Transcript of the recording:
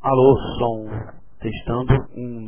Alô, som. Testando. Um,